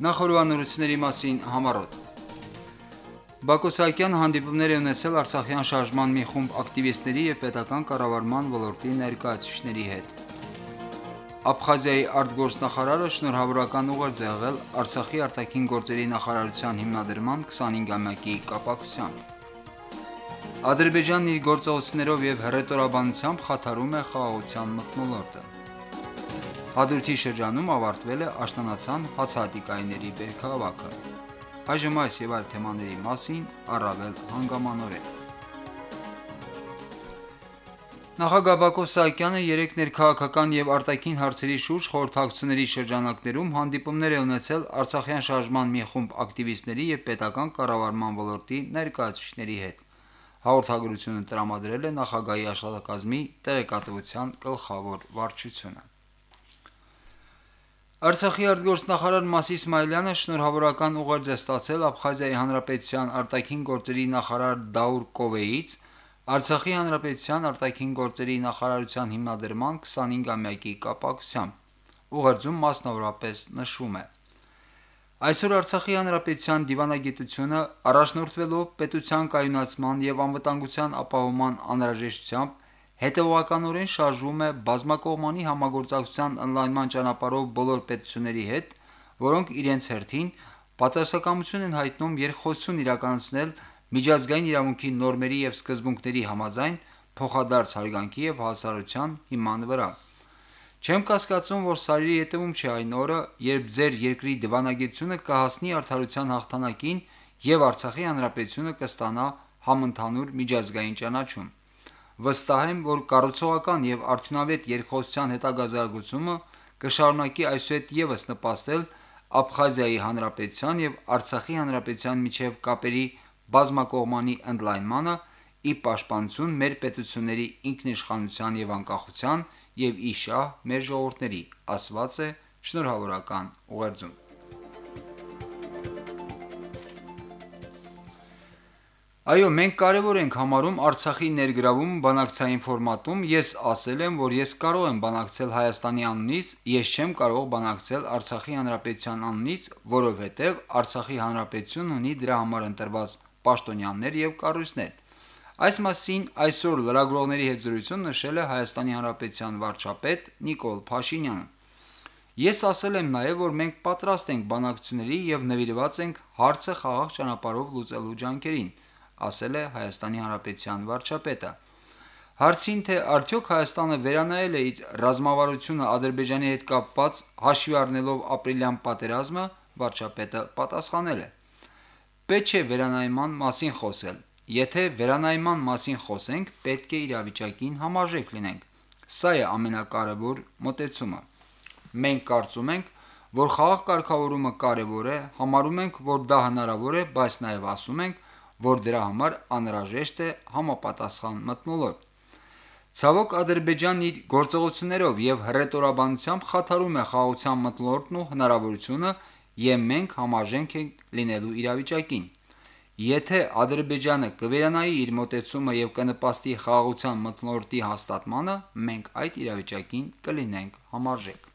Նախորbanությունների մասին համառոտ Բակո Սահակյանը հանդիպումներ է ունեցել Արցախյան շարժման մի խումբ ակտիվիստների եւ պետական կառավարման ոլորտի ներկայացուցիչների հետ։ Աբխազիայի արտգործնախարարը շնորհավորական ուղեր ձեղել Արցախի արտաքին գործերի նախարարության հիմնադրման 25-ամյակի կապակցությամբ։ Ադրբեջանն իր գործողություններով եւ հռետորաբանությամբ խաթարում է խաղաղության մթնոլորտը։ Հադրութի շրջանում ավարտվել է աշնանացան հացահատիկայինների բերքահավաքը։ Այժմ այս եւ այլ թեմաների մասին առավել հանգամանորեն։ Նախագահ Բակո Սահակյանը երեք ներքաղաքական եւ արտաքին հարցերի շուրջ խորհրդակցությունների շրջանակներում հանդիպումներ է ունեցել Արցախյան շարժման մի խումբ ակտիվիստների եւ պետական կառավարման ոլորտի ներկայացուցիչների հետ։ Հաղորդագրությունը տրամադրել է նախագահի աշխատակազմի տեղեկատվության գլխավոր վարչությունը։ Արցախի արտգործնախարար Մասի Իսմայելյանը շնորհավորական ուղերձ է ստացել Աբխազիայի Հանրապետության արտաքին գործերի նախարար Դաուր Կովեից Արցախի Հանրապետության արտաքին գործերի նախարարության հիմնադրման 25-ամյակի կապակցությամբ։ Ուղերձում մասնավորապես նշվում է. Այսօր Արցախի Հանրապետության դիվանագիտությունը առաջնորդվելով պետության կայունացման եւ անվտանգության ապահովման անհրաժեշտությամբ հետևողականորեն շարժվում է բազմակողմանի համագործակցության ընդլայնման ճանապարհով բոլոր պետությունների հետ, որոնք իրենց հերթին պատրաստակամություն են հայտնում երկխոսություն իրականացնել միջազգային իրավունքի նորմերի եւ սկզբունքների համաձայն փոխադարձ հարգանքի եւ հավասարության հիման վրա։ Չեմ կասկածում, որ սարերի ետևում չէ այն օրը, երբ ձեր երկրի դիվանագիտությունը կհասնի արդարության հաղթանակին եւ Արցախի հանրապետությունը կստանա համընդհանուր միջազգային ճանաչում։ Վստահ եմ, որ կառուցողական եւ արդյունավետ երկխոսության հետագա զարգացումը կշարունակի այսուհետ եւս նպաստել Աբխազիայի հանրապետության եւ Արցախի հանրապետության միջև կապերի բազմակողմանի ընդլայնմանը՝ ի պաշտպանություն մեր պետությունների ինքնիշխանության եւ անկախության եւ ի շահ մեր ժողովուրդների, ասված է շնորհավորական ուղերձում։ Այո, մենք կարևոր ենք համարում Արցախի ներգրավումը բանակցային ֆորմատում։ Ես ասել եմ, որ ես կարող եմ բանակցել Հայաստանի անունից, ես չեմ կարող բանակցել Արցախի հանրապետության անունից, որովհետև Արցախի հանրապետությունն ունի դրա համար ընտրված պաշտոնյաներ եւ կառույցներ։ Այս մասին այսօր լրագրողների հետ զրույցում նշել է Հայաստանի հանրապետության վարչապետ Նիկոլ Փաշինյանը։ Ես ասել եմ նաև, որ մենք պատրաստ ենք բանակցությունների եւ նվիրված ենք հարցը խաղաղ ճանապարհով լուծելու ջանքերին ասել է Հայաստանի Հանրապետության վարչապետը։ Հարցին թե արդյոք Հայաստանը վերանայել է իր ռազմավարությունը Ադրբեջանի հետ կապված հաշվի առնելով ապրիլյան պատերազմը, վարչապետը պատասխանել է. Պետք չէ վերանայման մասին խոսել։ Եթե վերանայման մասին խոսենք, պետք է իրավիճակին համարժեք լինենք։ Սա է ամենակարևոր մոտեցումը։ Մենք կարծում ենք, որ խաղաղ կարգավորումը կարևոր է, համարում ենք, որ դա հնարավոր է, բայց նաև ասում ենք, որ դրա համար անհրաժեշտ է համապատասխան մթնոլորտ։ Ցավոք Ադրբեջանն իր գործողություններով եւ հռետորաբանությամբ խաթարում է խաղաղության մթնոլորտն ու հնարավորությունը, եւ մենք համարժենք ենք լինելու իրավիճակին։ Եթե Ադրբեջանը կվերանայի իր մոտեցումը եւ կնպաստի խաղաղության մթնոլորտի հաստատմանը, մենք այդ իրավիճակին կլինենք համարժեք։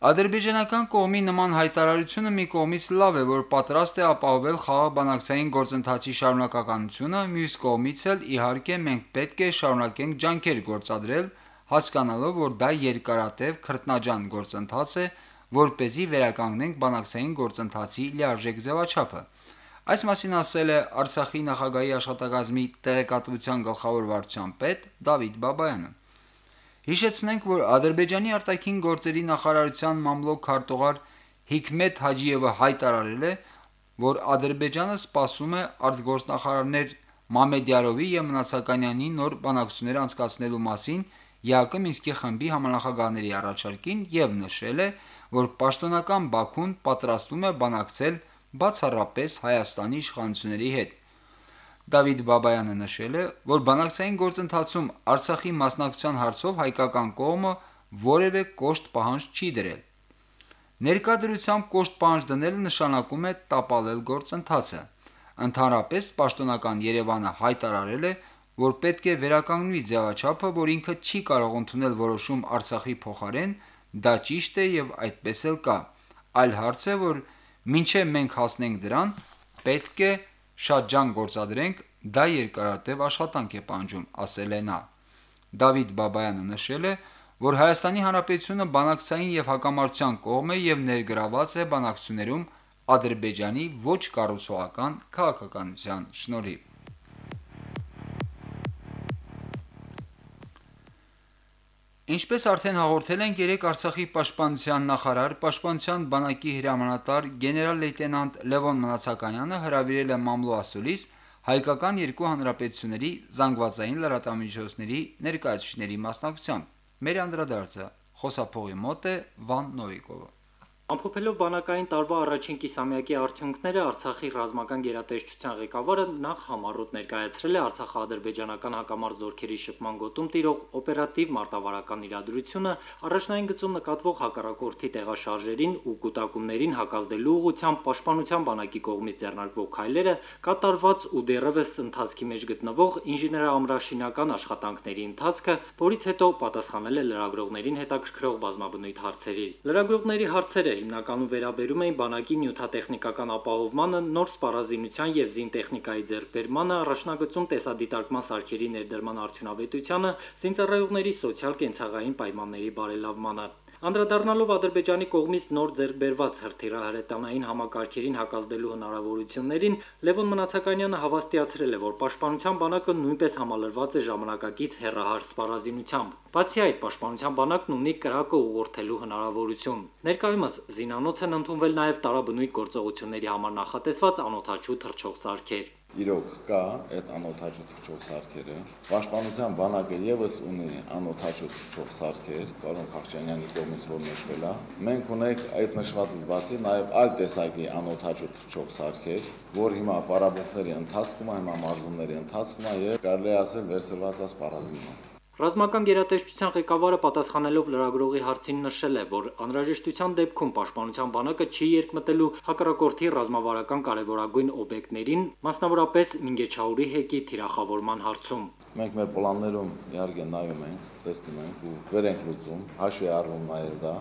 Ադրբեջանական կողմի նման հայտարարությունը մի կողմից լավ է, որ պատրաստ է ապահովել խաղաղ բանակցային գործընթացի շարունակականությունը, մյուս կողմից էլ իհարկե մենք պետք է շարունակենք ջանքեր գործադրել, հասկանալով, որ դա երկարատև քրտնաջան գործընթաց է, որ เป զի վերականգնենք բանակցային գործընթացի լիարժեք ձևաչափը։ Այս մասին ասել է Արցախի նախագահի աշխատակազմի տեղեկատվության գլխավոր վարչության պետ Դավիթ Բաբայանը։ Հիշեցնենք, որ Ադրբեջանի արտաքին գործերի նախարարության մամլոք քարտուղար Հիկմետ Հաջիևը հայտարարել է, որ Ադրբեջանը սպասում է արտգործնախարարներ Մամեդյարովի եւ Մնացականյանի նոր բանակցություններ անցկացնելու մասին ԵԱԿ Մինսկի խմբի համանախագահների առաջարկին եւ նշել է, որ պաշտոնական Բաքուն պատրաստվում է բանակցել բացառապես Հայաստանի իշխանությունների հետ։ Դավիթ Բաբայանը նշել է, որ բանակցային գործընթացում Արցախի մասնակցության հարցով հայկական կողմը որևէ կոշտ պահանջ չի դրել։ Ներկայդրությամբ կոշտ պահանջ դնելը նշանակում է տապալել գործընթացը։ Ընդհանրապես պաշտոնական Երևանը հայտարարել է, որ պետք է վերականգնվի ձևաչափը, որ ինքը չի կարող ընդունել որոշում Արցախի փոխարեն, դա ճիշտ է եւ այդպես էլ կա։ Այլ հարց է, որ մինչև մենք հասնենք դրան, պետք է շատ ջանք գործադրենք, դա երկարատև աշխատանք է պահանջում»,- ասել է նա: Դավիթ Բաբայանը նշել է, որ ՀՀ-ն բանակցային և հակամարտության կողմ է և ներգրավված է բանակցություններում Ադրբեջանի ոչ կառուցողական քաղաքականության շնորհիվ: Ինչպես արդեն հաղորդել ենք, երեկ Արցախի պաշտպանության նախարար, Պաշտպանության բանակի հրամանատար գեներալ-լեյտենանտ Լևոն Մնացականյանը հրավիրել է մամլո ասուլիս հայկական երկու հանրապետությունների ԶԼՄ-ների ներկայացուցիչների մասնակցությամբ: Մեր անդրադարձը խոսափողի մոտ է Վան Նովիկովը: Ամփոփելով բանակային տարվա առաջին կիսամյակի արդյունքները Արցախի ռազմական գերատեսչության ղեկավարը նախ համառոտ ներկայացրել է արցախա-ադրբեջանական հակամարտ զորքերի շփման գոտում տիրող օպերատիվ մարտավարական իրադրությունը, առաջնային գծում նկատվող հակառակորդի տեղաշարժերին ու կուտակումներին հակազդելու ուղղությամբ պաշտպանության բանակի կողմից ձեռնարկվող քայլերը, կատարված ու դեռևս ընթացքի մեջ գտնվող ինժեներամրաշինական աշխատանքների ընթացքը, որից հետո պատասխանել է լրագրողներին հետաքրքրող բազմաբնույթ հարցերի: Լրագրողների հարցերը հիմնականում վերաբերում էին բանակի նյութատեխնիկական ապահովմանը, նոր սպառազինության և զինտեխնիկայի ձեռքբերմանը, առաջնագծում տեսադիտարկման սարքերի ներդրման արդյունավետությանը, զինծառայողների սոցիալ-կենցաղային պայմանների բարելավմանը: Անդրադառնալով Ադրբեջանի կողմից նոր ձեռք բերված հրթիռահրետանային համակարգերին հակազդելու հնարավորություններին, Լևոն Մնացականյանը հավաստիացրել է, որ պաշտպանության բանակը նույնպես համալրված է ժամանակակից հեռահար սպառազինությամբ: Բացի այդ, պաշտպանության բանակն ունի կրակը ուղղորդելու հնարավորություն: Ներկայումս զինանոց են ընդունվել նաև տարաբնույթ գործողությունների համար նախատեսված անօդաչու թռչող սարքեր: Իրոք կա այդ անօդաչու թռչող սարքերը: Պաշտպանության բանակը ևս ունի անօդաչու թռչող սարքեր, պարոն Խաչատրյանի կողմից որ նշվել ա: Մենք ունենք այդ նշվածից բացի նաև այլ տեսակի անօդաչու թռչող սարքեր, որ հիմա պարապմունքների ընթացքում ա, մարզումների ընթացքում ա և կարելի է ասել վերցրված ա սպառազինման: Ռազմական գերատեսչության ղեկավարը պատասխանելով լրագրողի հարցին նշել է, որ անհրաժեշտության դեպքում պաշտպանության բանակը չի երկմտելու հակառակորդի ռազմավարական կարևորագույն օբյեկտներին, մասնավորապես Մինգեչաուրի հեկի թիրախավորման հարցում: Մենք մեր պլաններում իհարկե նայում ենք, տեսնում ենք ու վեր ենք լուծում, հաշվի է առնում նաև դա: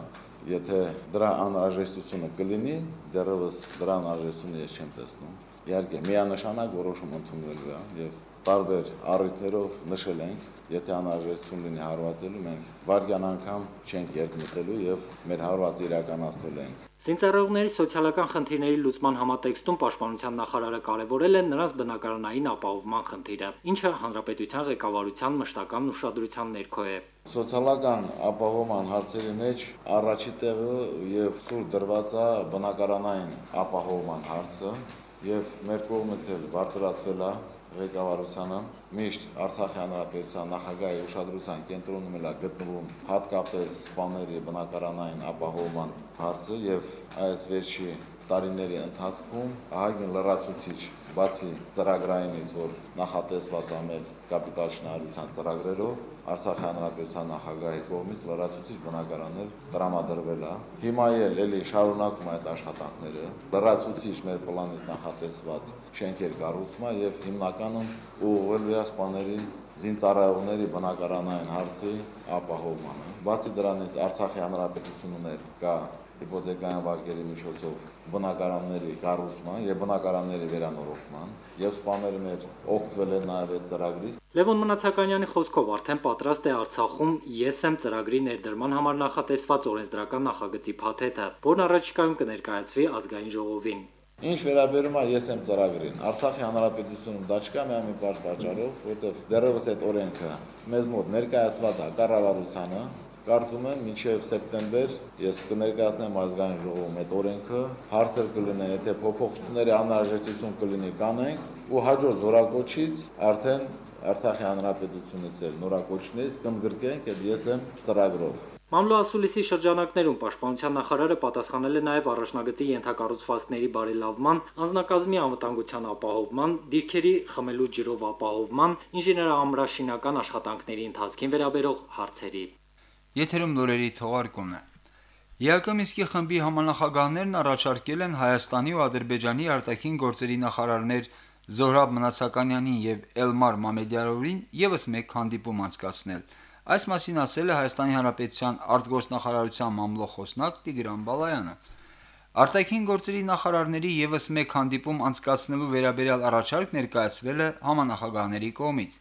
Եթե դրա անհրաժեշտությունը կլինի, դեռևս դրա անհրաժեշտությունը ես չեմ տեսնում: Իհարկե միանշանակ որոշում ընդունվելու ա և տարբեր առիթներով նշել ենք, եթե անհրաժեշտություն լինի հարվածելու, մենք վայրկյան անգամ չենք երկմտելու և մեր հարվածը իրականացնելու ենք: Զինծառայողների սոցիալական խնդիրների լուծման համատեքստում պաշտպանության նախարարը կարևորել է նրանց բնակարանային ապահովման խնդիրը, ինչը հանրապետության ղեկավարության մշտական ուշադրության ներքո է: Սոցիալական ապահովման հարցերի մեջ առաջին տեղը և սուր դրված ա բնակարանային ապահովման հարցը և մեր կողմից էլ բարձրացվել ա ղեկավարությանը, միշտ ԱՀ նախագահի ուշադրության կենտրոնում էլ ա գտնվում հատկապես սպաների բնակարանային ապահովման հարցը և այս վերջի տարիների ընթացքում ահագին լրացուցիչ, բացի ծրագրայինից, որ նախատեսված ա մեր կապիտալ շինարարության ծրագրերով, ԱՀ նախագահի կողմից լրացուցիչ բնակարաններ տրամադրվել ա: Հիմա էլ էլի շարունակվում ա այդ աշխատանքները, լրացուցիչ մեր պլանից նախատեսված շենքեր կառուցվում ա և հիմնականում ուղղվելու ա սպաների, զինծառայողների բնակարանային հարցի ապահովմանը: Բացի դրանից Արցախի հանրապետությունում էլ կա իպոթեկային վարկերի միջոցով բնակարանների կառուցման և բնակարանների վերանորոգման և սպաները մեր օգտվել են նաև այդ ծրագրից: Լևոն Մնացականյանի խոսքով արդեն պատրաստ է Արցախում «Ես եմ» ծրագրի ներդրման համար նախատեսված օրենսդրական նախագծի փաթեթը, որն առաջիկայում կներկայացվի Ազգային ժողովին: Ինչ վերաբերում ա «Ես եմ» ծրագրին, Արցախի հանրապետությունում դա չկա մի պարզ պատճառով, որովհետև դեռևս այդ օրենքը մեզ մոտ ներկայացված ա կառավարությանը: Կարծում եմ մինչև սեպտեմբեր ես կներկայացնեմ Ազգային ժողովում այդ օրենքը, հարցեր կլինեն, եթե փոփոխությունների անհրաժեշտություն կլինի կանենք ու հաջորդ զորակոչից արդեն Արցախի հանրապետությունից էլ նորակոչներից կընդգրկենք այդ «Ես եմ» ծրագրով: Մամլո ասուլիսի շրջանակներում պաշտպանության նախարարը պատասխանել է նաև առաջնագծի ենթակառուցվածքների բարելավման, անձնակազմի անվտանգության ապահովման, դիրքերի խմելու ջրով ապահովման, ինժեներամրաշինական աշխատանքների ընթացքին վերաբերող հարցերի: ԵԱԿ Մինսկի խմբի համանախագահներն առաջարկել են Հայաստանի ու Ադրբեջանի ԱԳ նախարարներ Զոհրաբ Մնացականյանին և Էլմար Մամեդյարովին ևս մեկ հանդիպում անցկացնել: Այս մասին ասել է ՀՀ արտգործնախարարության մամլո խոսնակ Տիգրան Բալայանը: Արտաքին գործերի նախարարների եւս մեկ հանդիպում անցկացնելու վերաբերյալ առաջարկ ներկայացվել է համանախագահների կողմից։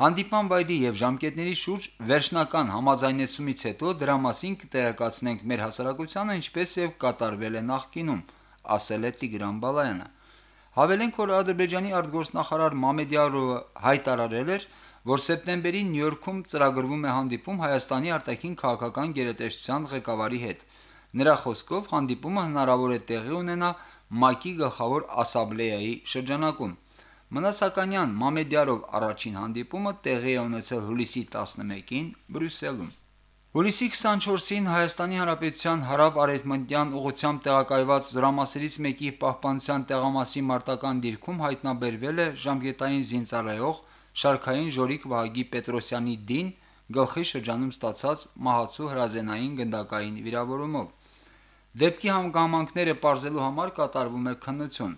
Հանդիպման վայրի եւ ժամկետների շուրջ վերջնական համաձայնեցումից հետո դրա մասին կտեղեկացնենք մեր հասարակությանը, ինչպես եւ կատարվել է նախկինում, ասել է Տիգրան Բալայանը։ Հավելենք, որ Ադրբեջանի արտգործնախարար Մամեդյարովը հայտարարել էր, որ սեպտեմբերին Նյու Յորքում ծրագրվում է հանդիպում Հայաստանի արտաքին քաղաքական գերատեսչության ղեկավարի հետ։ Նրա խոսքով հանդիպումը հնարավոր է տեղի ունենա ՄԱԿ-ի գլխավոր ասամբլեայի շրջանակում։ Մնասականյան Մամեդյարով առաջին հանդիպումը տեղի է ունեցել հուլիսի 11-ին Բրյուսելում։ Հուլիսի 24-ին Հայաստանի Հանրապետության հարավ-արևմտյան ուղությամբ տեղակայված զորամասերից մեկի պահպանության տեղամասի մարտական դիրքում հայտնաբերվել է ժամկետային զինծառայող Շարքային Ժորիկ Վահագի Պետրոսյանի դին գլխի շրջանում ստացած մահացու հրազենային գնդակային վիրավորումով։ Դեպքի հանգամանքները բարձելու համար կատարվում է քննություն։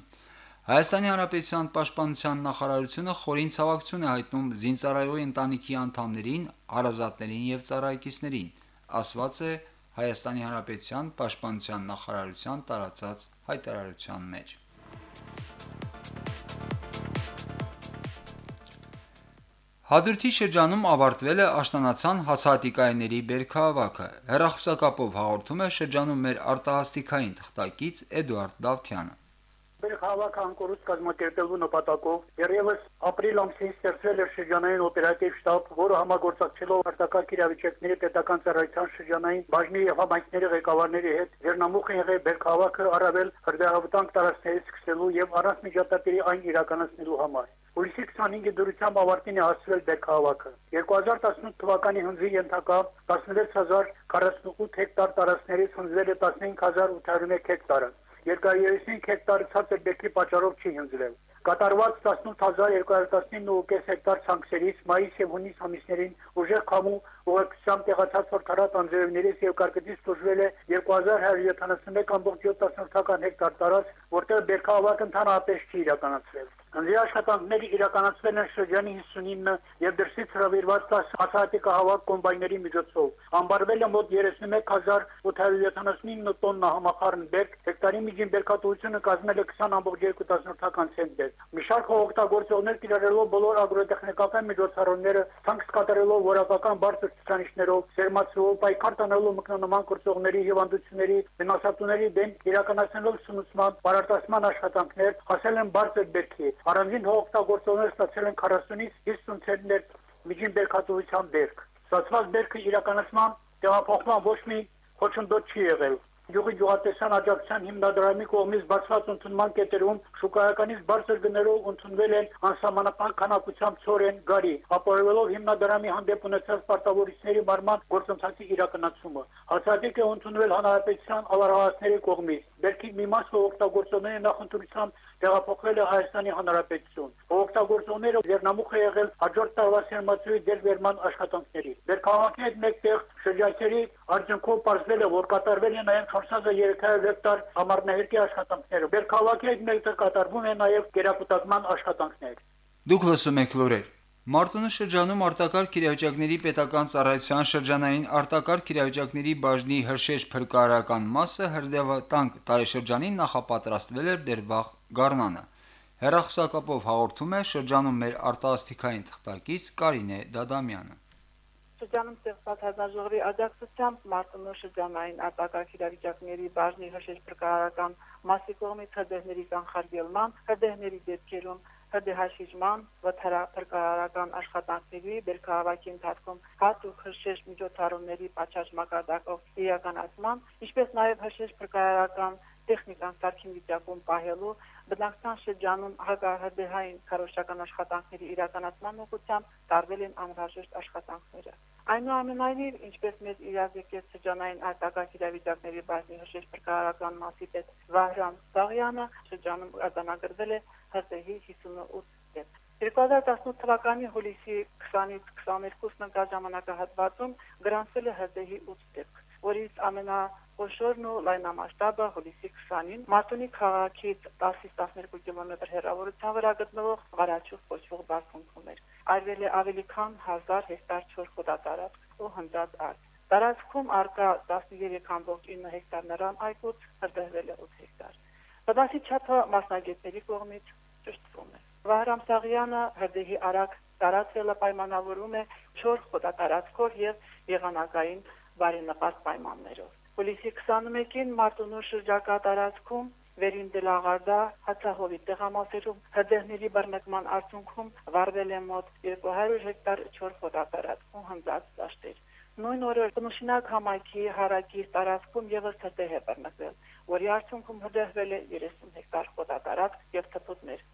Հայաստանի Հանրապետության Պաշտպանության նախարարությունը խորին ցավակցություն է հայտնում զինծառայողի ընտանիքի անդամներին, հարազատներին եւ ծառայեկիցներին, ասված է Հայաստանի Հանրապետության Պաշտպանության նախարարության տարածած հայտարարության մեջ։ Հադրութի շրջանում ավարտվել է աշտանացան հացահատիկայինների բերքահավաքը։ Հերախոսակապով հաղորդում է շրջանում մեր արտահասթիկային թղթակից Էդուարդ Դավթյանը։ Բերքահավաքը անկորուց կազմակերպելու նպատակով երևս ապրիլ ամսին ստեղծվել էր շրջանային օպերատիվ շտաբ, որը համագործակցելով արտակարգ իրավիճակների պետական ծառայության շրջանային բաժնի եւ համայնքների ղեկավարների հետ ձեռնամուխ են եղել բերքահավաքը առավել հրդեհավտանգ տարածքներից սկսելու եւ առանց միջադեպերի այն իրականացնելու համար։ Հուլիսի 25-ի դուրսությամբ ավարտին է հասցվել բերքահավաքը։ 2018 թվականի հունվի ենթակա 16048 հեկտար տարածքներից հնձվել է 15801 հեկտարը։ Երկարիերին հեկտարը ցածր բերքի պատճառով չի հնձվել։ Կատարված 18219.5 հեկտար ցանքերից մայիս եւ հունիս ամիսներին ուժեղ քամու ուղեկցությամբ տեղացած ֆորտարած անձրևներից եւ կարկտից տուժվել է 2171.7 հեկտար տարածք, որտեղ բերքահավաք ընդհանրապես չի իրականացվել։ Անձի աշխատանքները իրականացվել են շրջանի 59 եւ դրսից հրավիրված 10 հացահատիկահավաք կոմբայների միջոցով։ Ամբարվել է մոտ 31879 տոննա համախառն բերք, հեկտարի միջին բերքատվությունը կազմել է 20.2 ցենտեր։ Մի շարք օգտագործողներ կիրառելով բոլոր ագրոտեխնիկական միջոցառումները, ցանց կատարելով որակական բարձր ցուցանիշներով, սերմացրով, պայքար տանելով մկնոնման կրծողների հիվանդությունների, վնասատուների դեմ իրականացնելով սնուցման, բարարտասման աշխատանքներ, հասել են բարձր բերքի Առանձին հողօգտագործողներ ստացել են 40-ից 50 ցենտներ միջին բերքատվության բերք։ Ստացված բերքը իրականացման տեղափոխման ոչ մի խոչընդոտ չի եղել յուղի յուղատեսան աջակցության հիմնադրամի կողմից բացված ընդունման կետերում շուկայականից բարձր գներով ընդունվել են անսահմանական քանակությամբ ծորեն գարի, ապահովելով հիմնադրամի հանդեպ ունեցած պարտավորությունների մարման գործընթացի իրականացումը։ Հացադիկը ընդունվել հանրապետության ավարահասների կողմից։ Բերքի մի մասը օգտագործողների նախընտրությամբ տեղափոխվել է Հայաստանի Հանրապետություն։ Օգտագործողները ձեռնամուխ է եղել հաջորդ տարվա սերմացուի դերվերման աշխատանքների։ Բերքահավաքի հետ մեկտեղ շրջանցերի արդյունքով ողջվել է, որ կատարվել է նաև 4300 հեկտար համառներկի աշխատանքները։ Բերքահավաքի հետ մեկտեղ կատարվում է նաև կերակուտակման աշխատանքներ։ Դուք լսում եք լուրեր։ Մարտունու շրջանում արտակարգ իրավիճակների պետական ծառայության շրջանային արտակարգ իրավիճակների բաժնի հրշեջ փրկարարական մասը հրդեհվտանգ տարեշրջանին նախապատրաստվել էր դերվաղ գառնանը։ Հերախոսակապով հաղորդում է շրջանում մեր արտասթիկային թղթակից Կարինե Դադամյանը շրջանում ստեղծված հանձնաժողովի աջակցությամբ Մարտունու շրջանային արտակարգ իրավիճակների բաժնի հրշեջ փրկարարական մասի կողմից հրդեհների կանխարգելման, հրդեհների դեպքերում հրդեհաշիժման, վթարափրկարարական աշխատանքների բերքահավաքի ընթացքում հատուկ հրշեջ միջոցառումների պատշաճ մակարդակով իրականացման, ինչպես նաև հրշեջ փրկարարական տեխնիկան սարքին վիճակում պահելու բնակցան շրջանում հակահրդեհային քարոշչական աշխատանքների իրականացման ուղղությամբ տարվել են անհրաժեշտ աշխատանքները։ Այնուամենայնիվ, ինչպես մեծ իրազեկեց շրջանային արտակարգ իրավիճակների բաժնի հրշեջ փրկարարական մասի պետ Վահրամ Սաղյանը, շրջանում արձանագրվել է ՀՏՀ 58 դեպք։ 2018 թվականի հուլիսի 20-ից 22 նկար ժամանակահատվածում գրանցվել է ՀՏՀ 8 դեպք, որից ամենա խոշորն ու լայնամասշտաբը հուլիսի 20-ին Մարտունի քաղաքից 10-ից 12 կիլոմետր հեռավորության վրա գտնվող Ղարաչուխ կոչվող բարձունքում էր։ Արվել է ավելի քան 1000 հեկտար չոր խոտատարածք ու հնձած արդ։ Տարածքում արկա 13.9 հեկտար նռան այգուց հրդեհվել է 8 հեկտար։ Վնասի չափը մասնագետների կողմից ճշտվում է։ Վահրամ Սաղյանը հրդեհի արագ տարածվելը պայմանավորում է 4 խոտատարածքով եւ եղանակային բարենպաստ պայմաններով։ Պոլիսի 21-ին Մարտունու շրջակա տարածքում Վերին դելաղարդա հացահովի տեղամասերում հրդեհների բռնկման արդյունքում վարվել է մոտ 200 հեկտար 4 խոտատարածքում հնձած դաշտեր։ Նույն օրը Կնուշինակ համայնքի հարակի տարածքում եւս հրդեհ է բռնկվել, որի արդյունքում հրդեհվել է 30 հեկտար խոտատարածք եւ թփուտներ։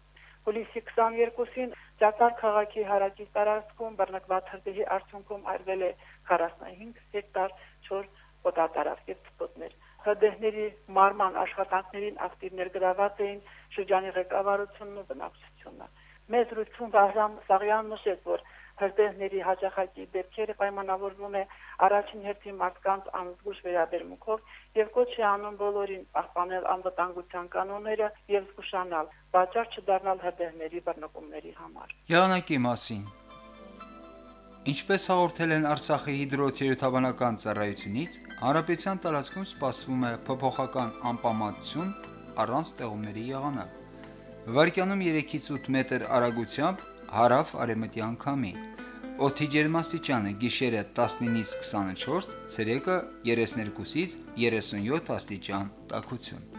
Պոլիսի 22-ին Ճակար քաղաքի հարակի տարածքում բռնկված հրդեհի արդյունքում արվել է 45 հեկտար 4 խոտատարածք եւ թփուտներ։ Հրդեհների մարման աշխատանքներին ակտիվ ներգրաված էին շրջանի ղեկավարությունն ու բնակչությունը։ Մեծ ռուսում Վահրամ Սաղյանն նշեց, որ հրդեհների հաջախակի դեպքերը պայմանավորվում է առաջին հերթին մարդկանց անզգուշ վերաբերմունքով եւ կոչ է անում բոլորին պահպանել անվտանգության կանոնները եւ զգուշանալ, բաճար չդառնալ հրդեհների բռնկումների համար։ Եղանակի մասին Ինչպես հաղորդել են Արցախի հիդրոթերապևտաբանական ծառայությունից, հարաբեցյան տարածքում սպասվում է փոփոխական անպամատություն առանց ստեղումների եղանակ։ Վարկյանում 3-ից 8 մետր արագությամբ հարավ արևմտյան քամի։ Օդի ջերմաստիճանը՝ գիշերը 19-ից 24, ցերեկը 32-ից 37 աստիճան տաքություն։